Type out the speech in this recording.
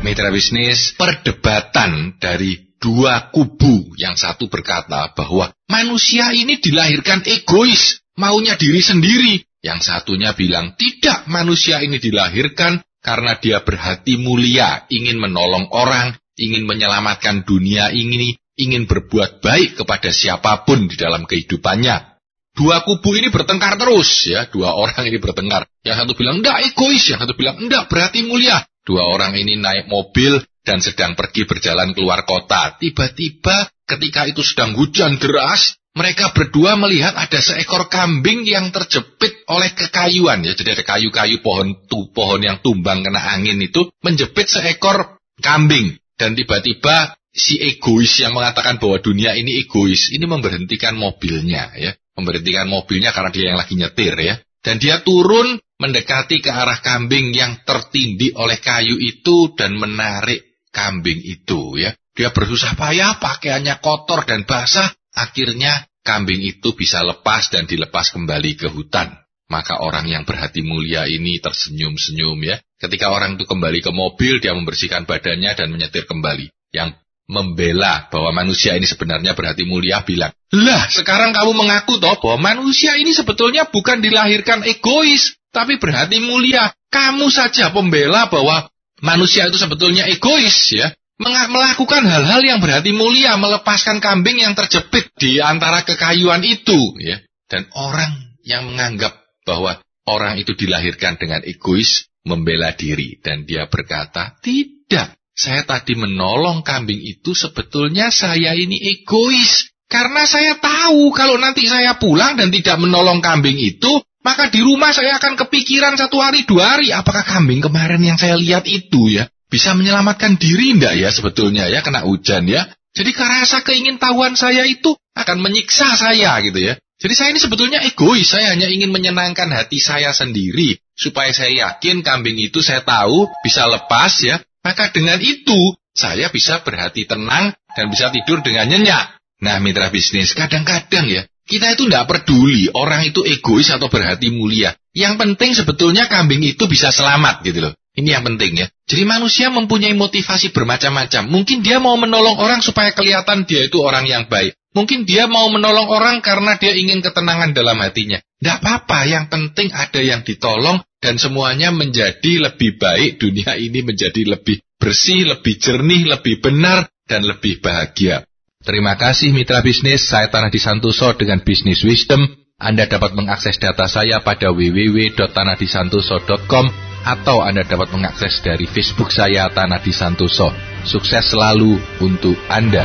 Mitra bisnis, perdebatan dari dua kubu. Yang satu berkata bahwa manusia ini dilahirkan egois, maunya diri sendiri. Yang satunya bilang tidak, manusia ini dilahirkan karena dia berhati mulia, ingin menolong orang, ingin menyelamatkan dunia ini, ingin berbuat baik kepada siapa pun di dalam kehidupannya. Dua kubu ini bertengkar terus ya, dua orang ini bertengkar. Yang satu bilang enggak egois, yang satu bilang enggak berarti mulia. Dua orang ini naik mobil dan sedang pergi berjalan keluar kota. Tiba-tiba ketika itu sedang hujan deras, mereka berdua melihat ada seekor kambing yang terjepit oleh kekayuan ya. Jadi ada kayu-kayu pohon tu, pohon yang tumbang kena angin itu menjepit seekor kambing dan tiba-tiba si egois yang mengatakan bahwa dunia ini egois ini memberhentikan mobilnya ya memberhentikan mobilnya karena dia yang lagi nyetir ya. Dan dia turun mendekati ke arah kambing yang tertindih oleh kayu itu dan menarik kambing itu ya. Dia bersusah payah, pakaiannya kotor dan basah. Akhirnya kambing itu bisa lepas dan dilepas kembali ke hutan. Maka orang yang berhati mulia ini tersenyum-senyum ya. Ketika orang itu kembali ke mobil, dia membersihkan badannya dan menyetir kembali. Yang membela bahwa manusia ini sebenarnya berhati mulia bilang, lah sekarang kamu mengaku toh bahwa manusia ini sebetulnya bukan dilahirkan egois, tapi berhati mulia. Kamu saja pembela bahwa manusia itu sebetulnya egois ya. Melakukan hal-hal yang berhati mulia, melepaskan kambing yang terjepit di antara kekayuan itu ya. Dan orang yang menganggap bahwa orang itu dilahirkan dengan egois, membela diri. Dan dia berkata, tidak, saya tadi menolong kambing itu sebetulnya saya ini egois. Karena saya tahu kalau nanti saya pulang dan tidak menolong kambing itu, maka di rumah saya akan kepikiran satu hari dua hari. Apakah kambing kemarin yang saya lihat itu ya, bisa menyelamatkan diri enggak ya sebetulnya ya, kena hujan ya. Jadi rasa keingintahuan saya itu akan menyiksa saya gitu ya. Jadi saya ini sebetulnya egois, saya hanya ingin menyenangkan hati saya sendiri. Supaya saya yakin kambing itu saya tahu bisa lepas ya, maka dengan itu, saya bisa berhati tenang dan bisa tidur dengan nyenyak. Nah, mitra bisnis, kadang-kadang ya, kita itu tidak peduli orang itu egois atau berhati mulia. Yang penting sebetulnya kambing itu bisa selamat gitu loh. Ini yang penting ya. Jadi manusia mempunyai motivasi bermacam-macam. Mungkin dia mau menolong orang supaya kelihatan dia itu orang yang baik. Mungkin dia mau menolong orang karena dia ingin ketenangan dalam hatinya. Tidak apa-apa, yang penting ada yang ditolong dan semuanya menjadi lebih baik, dunia ini menjadi lebih bersih, lebih jernih, lebih benar, dan lebih bahagia. Terima kasih mitra bisnis, saya Tanah Disantoso dengan Bisnis Wisdom. Anda dapat mengakses data saya pada www.tanahdisantoso.com atau Anda dapat mengakses dari Facebook saya Tanah Disantoso. Sukses selalu untuk Anda.